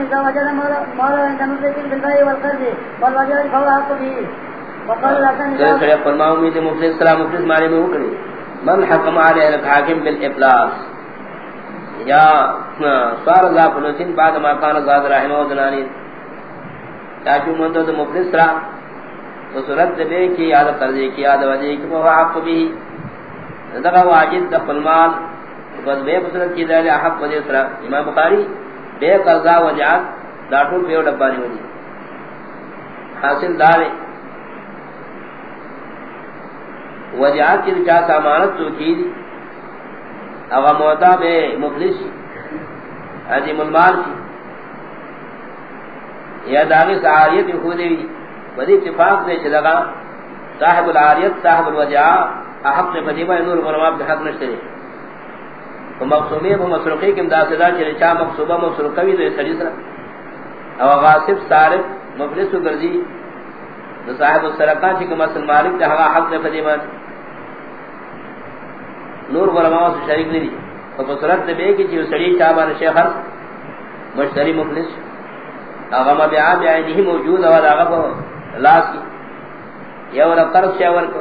إذا وجد مولا عند مفلس بالبيع والقرض والوجد فهو حق به وقال الحسن جیسے سڑے فرما امید مفلس سلام مفلس معنی میں اکڑی من حکم علیہ الحاکم بالافلاس یا سوار اللہ فلسین بعد ما کان زاد رحمہ و دنانی تاکہ مندو تو مفلس را تو صورت بے کی یاد قرضی کی یاد وجہ کی وہ حق بھی۔ دغه واجد د خپلمال بس بے بصورت کی دل حق وجہ سرا۔ امام بخاری بے قضا وجات دا ټول په ډبا نه حاصل دار وجات کی چا سامانت تو کی اغا موتا بے مفلس عظیم المال کی یا داغی سعاریت خود دی ودی اتفاق دے چلگا صاحب العاریت، صاحب الوجعہ احق نے فدیبہ نور غرماب کے حق نشتے دے مقصومی و مسرقی کم داسدہ چلے چاہ مقصوبہ مسرقوی دے سریس رہا او غاصب، صارف، مفلس و گرزی دو صاحب السرقان چکم اصل مالک دے حق نے فدیبہ نور غرماب سے شریک نہیں دی تو بصورت دے بے کی چیو سری چاہبان شیخ حرس مشتری مفلس. اغا مبیعہ بیعی نہیں موجود اور اغا کو لاس کی یا ورہ قرض شیور کو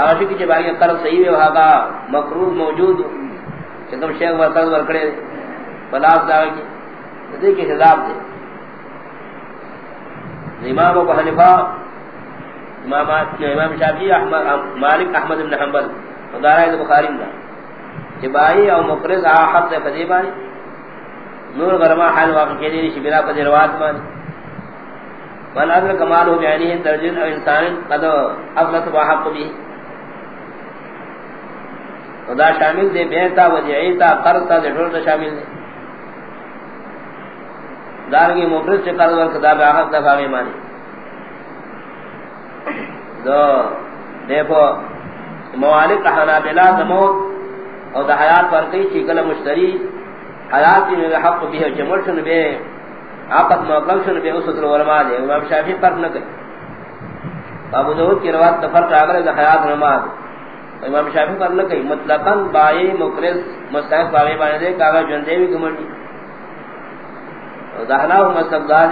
آغاشی کی جب آگے قرض صحیح ہے، وہاں کا مقروض موجود چکم شیخ ور قرض ورکڑے پلاس داگا کی۔ دے کے حضاب دے۔ امام ابو حنفہ امام امام شافعی، احمد مالک احمد بن حنبل ودارہ بخاری دا جب آئی او مقرض آحد دے فدیبانی نور غرما حال واقع کے لیے شبیرہ پر روات مان من ادرک مال ہو بیانی ہے درجن او انسان قد افلت و حق بھی۔ خدا شامل دے بیتا وجعیتا قرطا دے ڈھولتا شامل دے۔ دارگی مفرد سے قرض ورک دا بے حق دفاع مانی دو، دیکھو موالک حنابلہ دموت او دا حیات ورکی چیکل مشتری حیات میں حق بھی ہے جمل شن بے آپت مقلم شن بے اس طرح علماء دے۔ امام شافعی فرق نہ کرے ابو داؤد کی روایت تو فرق اگر ہے حیات نماز امام شافعی فرق نہ کرے مطلقاً بائی مقرض مستحق باغی بانے دے، کاغذ جندے بھی گمنڈی دہلا ہوں مستقدار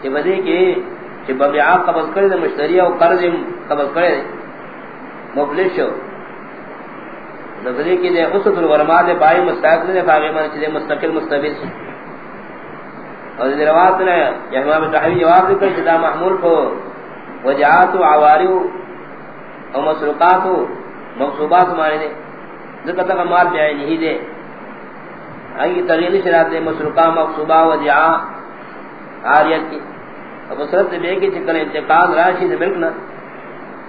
کہ بدے کہ کہ ببیعہ قبض کرے دے، مشتری او قرض قبض کرے دے۔ مفلس ہو نظری کی دے، اسد الورما دے بائی مستحق دے فاغی من چیزے مستقل مستبیس اور دے روایت نے یہ امام تحوی جواب دے کر جدا محمول کو وجعات و عواریو او مسلقات و مقصوبات مانے دے۔ ذکر تک مال بیائی نہیں دے۔ آئی تغییر شرات دے مسلقا مقصوبہ وجعا آریت کی۔ اب صرف دے بے کی چکل انتقال راشی دے ملکنا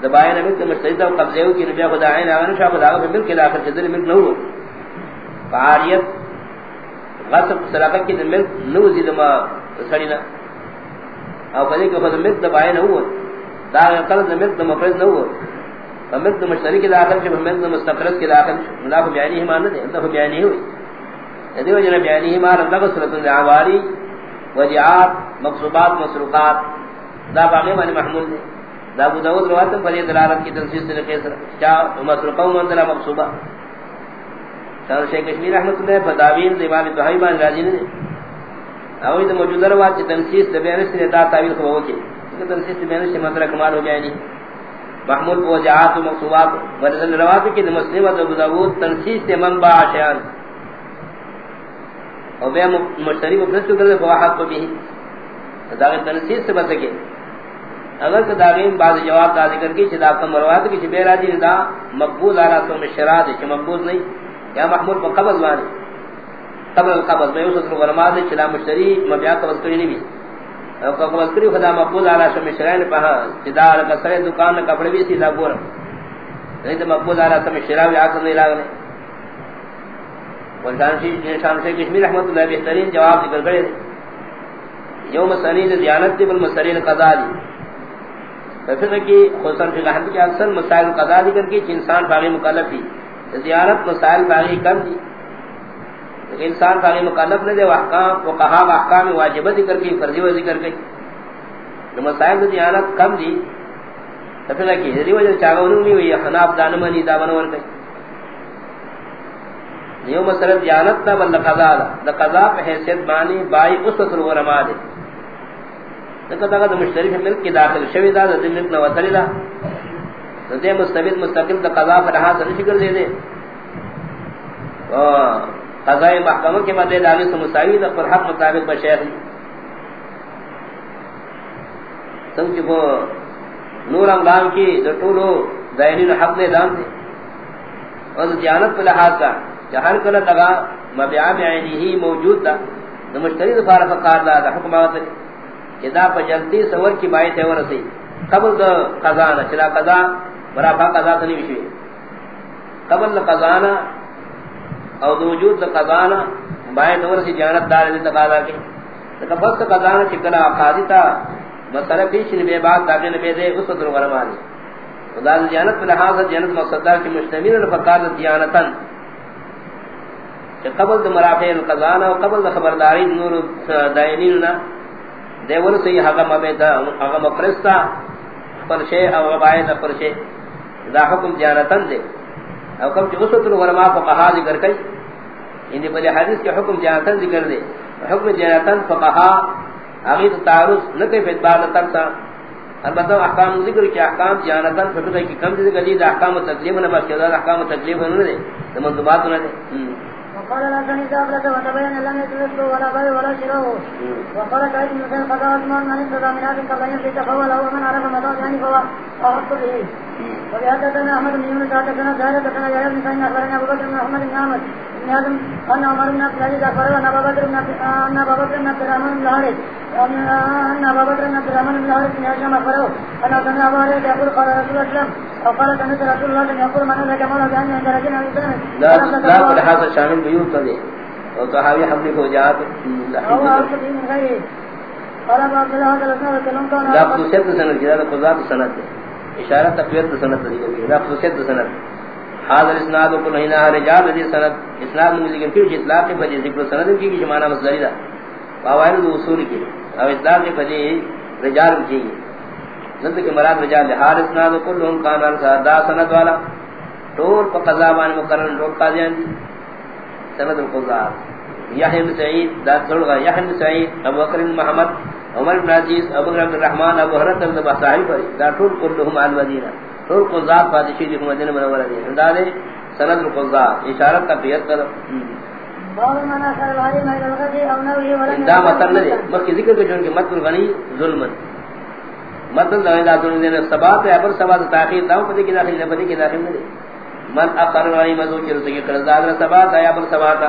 دبائے نہ ملک مستعد اور قبضے ہو کی نبی خدا عین اگر شاہ خدا کے ملک الاخر جدل ملک نہ ہو۔ فاریت غصب سلاقت کی دے ملک نو زید ما سڑینا او کدی کہ خود ملک دبائے نہ ہو۔ دا قرض ملک دے مفرد نہ ہو۔ فملک مشتری کے داخل سے ملک مستقرض کے داخل ملا کو بیانی ہی مان دے اللہ بیانی ہوئی۔ یدی وجہ بیانی ہی مان اللہ صورت العواری وجعات مقصوبات مسروقات دا باقی معنی محمول دے دا ابو داود روایت پر یہ دلالت کی تنسیص سے لکھے سر کیا مسرقہ من دلہ مقصوبہ۔ سر شیخ کشمیر احمد اللہ فتاوین دیوان دہائی بان راجی نے۔ اوی تو موجودہ روایت کی تنسیص سے بیانش سے دا تعویل خوبہ ہوچے کیونکہ تنسیص سے بیانش سے مطرح کمال ہو جائے نہیں محمول کو و مقصوبات ورزل روایت کی مسلم ابو داود تنسیص سے منبع شیان اور بے مشتری مفرد کو کرنے فواحد کو بھی دا تنسیص سے بسکے اگر کہ داغین بعض جواب دا ذکر کی چدا کا مروات کی بے راضی دا مقبول ارا تو مشراد کہ مقبول نہیں. یا محمول کو قبض وانی قبل القبض میں اس کو ورما دے چلا مشتری مبیا قبض کری نہیں بھی. او کو قبض کری خدا مقبول ارا تو مشران پہ چدا کا سرے دکان کپڑے بھی سیدھا گور نہیں تو مقبول ارا تو مشرا بھی نہیں لاگنے ولدان شی نشان سے کشمیر رحمت اللہ بہترین جواب ذکر کرے یوم سنین دیانت بل مسرین قضا دی. فقہ کی خصوصاً فقہ حدیث کے اکثر مسائل قضا ذکر کی انسان باغی مکلف تھی زیارت مسائل باغی کم تھی لیکن انسان باغی مکلف نے دے احکام و کہا احکام واجبہ ذکر کی فرضی و ذکر کی جو مسائل دی زیارت کم دی فقہ کی ذری وجہ چاگونوں میں ہوئی حناف دانمانی دامن ور گئی یو مسئلہ دیانت تا بل قضا دا دا قضا پہ حیثیت معنی بائی اسوت الغرما دے لکہ دا دا مشترک ملک کی داخل شوی دا دا دن ملک نواتری دا دا دے مستبید مستقل دا قضا پہ رہا سر شکر دے دے قضاء محکمہ کے مدے داغی سے مساوی دا پر حق مطابق بشیر سمجھ کو نور امغام کی دا طولو دائنین حق دے دام دے اور دیانت پہ لحاظ کا جہر کل دغا مبیع بعینی ہی موجود دا دا مشتری دا فارق قار دا دا حکم آتا کہ دا پا جلتی سور کی بائی تے ورسی قبل دا قضانا چلا قضا برا برافا قضا تنی بشوی قبل دا قضانا او دا وجود دا قضانا بائی تے ورسی جانت دار دی تقاضا کی دا بس دا قضانا چکلا قاضی تا مسئلہ پیش نبی بات داقی نبی دے اس وقت رغرمانی خدا دیانت پر لحاظ دیانت مقصدار کی مشتمل الفقار دیانتاً کہ قبل د مرافع القضاء و قبل د خبرداری نور دائنین نا دیور سے حق مبدا حق مفرستا پر شے او غائد پر شے دا حکم جانتن دے او کم جو اسوت العلماء فقہا ذکر کئی ان بلی حدیث کے حکم جانتن ذکر دے حکم جانتن فقہا اغید تعرض نہ کہ فدبار ترتا البتہ احکام ذکر کی احکام جانتن فقہ کی کم ذکر دی احکام تکلیف نہ بس احکام تکلیف نہ دے منظومات نہ دے وقال لا تنسى أبلة وتبين لم يتلسه ولا بيع ولا شراءه وقال كعيد من سيد قضاء عثمان من انتظى من هذا قبل أن يبلت فهو له ومن عرف مضاء يعني فهو أحط به. وبهدثنا أحمد بن يونس حدثنا زهير حدثنا يحيى بن سعيد أخبرنا أبو بكر بن محمد بن عامر بن هازم أن عمر بن عبد العزيز أخبره أن أبا بكر بن أن أبا بكر بن عبد الرحمن بن الحارث أن أبا بكر بن عبد الرحمن بن الحارث بن هشام أخبره أن سمع أبا هريرة يقول قال رسول الله صلى أو قال سمعت رسول الله يقول من أدرك مولا بأن عند رجل أو إنسان لا لا قد حاصل شامل بيوت تدي صحابی کو جات اشارہ تقویت سند دی گئی لا خصوصیت سند۔ حاضر اسناد کو نہیں، نہ رجال دی سند۔ اسناد میں لیکن پھر اطلاق کے بجے ذکر سند کی کی معنی مصدری دا۔ قواعد اصول کی۔ او اطلاق کے بجے رجال کی نند کے مراد رجال حال اسناد کلهم کان دا سند والا۔ طول پر قضا بان مقرر روک قاضیان دی۔ سند القضاء یحیی بن سعید، دا تلغا یحیی بن سعید، ابو بکر محمد۔ عمر بن عزیز ابو بکر الرحمن ابو هريره بن پر دا طول كلهم على المدینہ طول قضاء بادشاہ دی مدینہ منورہ دی۔ انداز سند القضاء اشارت کا بیت کر۔ دا مطلب نہیں مکی ذکر کے جون کے مت الغنی ظلم۔ مطلب دا دا دون نے سبات ہے پر سبات تاخیر دا پتہ کی داخل پتہ کی داخل نہیں من اخر الغريم مزو چر سے کر دا سبات ہے پر سبات۔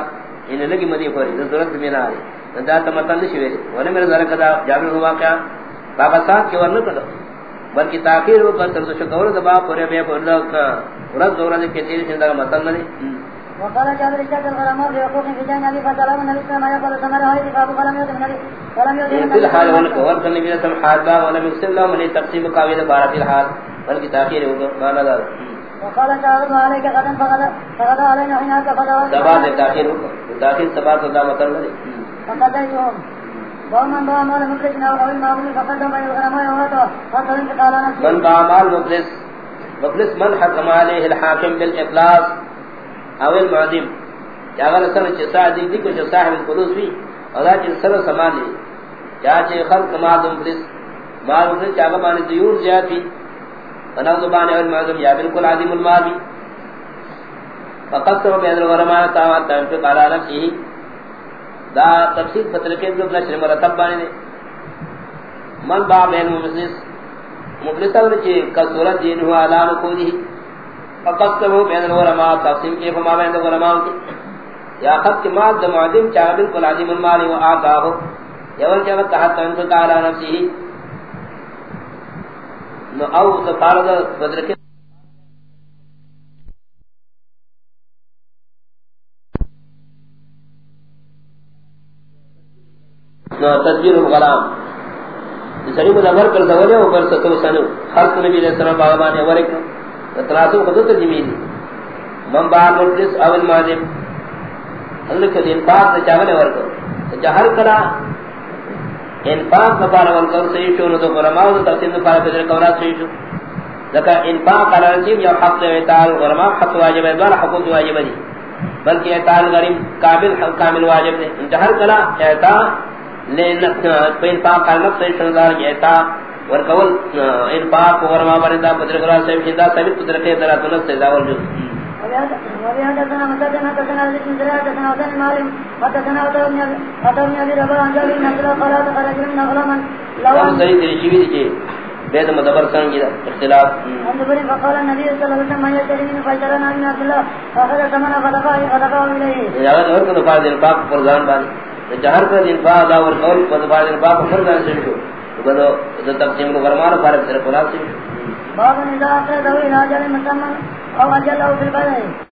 ان لگی مدی پوری ضرورت میں نہ آئی دا تا مطلب نہیں شوی ونے میرے ذرا کدا جابر ہوا کیا؟ بابا ساتھ کے ورنہ کرو بلکہ تاخیر وہ پر تو شکور دبا پورے بے پر دا ورد دورہ کے تیرے سے دا مطلب نہیں وقال جابر اشتد الغرماء في حقوق في جان النبي فسلام النبي صلى الله عليه وسلم يقول ثمر هذه فابو فلم يؤذن النبي ولم يؤذن في الحال والقوار كان النبي صلى الله عليه وسلم ولم يقسم له من تقسيم الحال بلکہ تاخیر ہوگا مانا دار وقال تعرض عليك غدا فغدا فغدا علينا حين هكا فغدا سبات تاخیر ہوگا تاخیر سبات دا مطلب نہیں۔ فقديتهم. ومن باع مال مفلس او المعمول فقدم بين الغرماء وهاتوا فقد انتقال نفسه من باع مال مفلس مفلس من حكم عليه الحاكم بالافلاس او المعدم یا اگر سر چسا دی دی کچھ صاحب القدوس بھی اور اج سر سامان لی یا چ خلق مال مفلس مال مفلس چاگا مانی دیور زیادی بنا زبان اور معدم یا بالکل عظیم المال بھی فقط سب بین الغرماء تا تنفق على نفسه. دا تفسیر پتر کے ابن نشر مرتب بانے دے من با بین مفلس مفلس اور چی کسورت دین ہوا علام کو فقط وہ بین العلماء تقسیم کے فما بین العلماء کی. یا خط کے مال دا معدم چاہ بالکل عظیم المال و آقا ہو یا ول چاہ تحت انفق على نفسه. نو او تفارض بدر کے تدبیر الغلام. سری مدبر کر سوالے او پر ستو سنو. خلق نبی علیہ السلام باغبان ورک. تراسو خدوت جمیل من با مجلس اول مادم اللہ کے انفاق نے چاہنے ورکو جہر کرا انفاق نفار ورکو صحیح شو، نو تو علماء تو تقسیم نفار پیدر قولات صحیح شو. لکا انفاق علی رجیم یا حق دے ویتال علماء حق واجب ہے دوار حقوق واجب ہے بلکہ اعطاء غریب کامل حق، کامل واجب ہے جہر کلا اعطاء لینت انفاق کا نفس شندار اعطاء ورکول انفاق ورما بردا بدرگرا سے جدا ثابت طریقے درا تو نفس داول جو وبهذا مثلا مثلا ذلك من ذلك مثلا وكان مالهم مثلا وترني وترني ابي ربا عن جابر بن عبد الله قال خرج من غلاما لو ان صحیح ترشیوی دی بيد مدبر سن کی اختلاف عند بني فقال النبي صلى الله عليه وسلم من يشتري من فجرنا من عبد الله فاخذ ثمن فدفع فدفع اليه یا اور کو دفاع دین پاک فرزان بان جہر کا دین پاک دا اور قول کو دفاع دین پاک فرزان سے شو تو تقسیم کو فرمان فارغ سے خلاص باب نزاع ذوي الى اجل مسمى او اجل او في البدن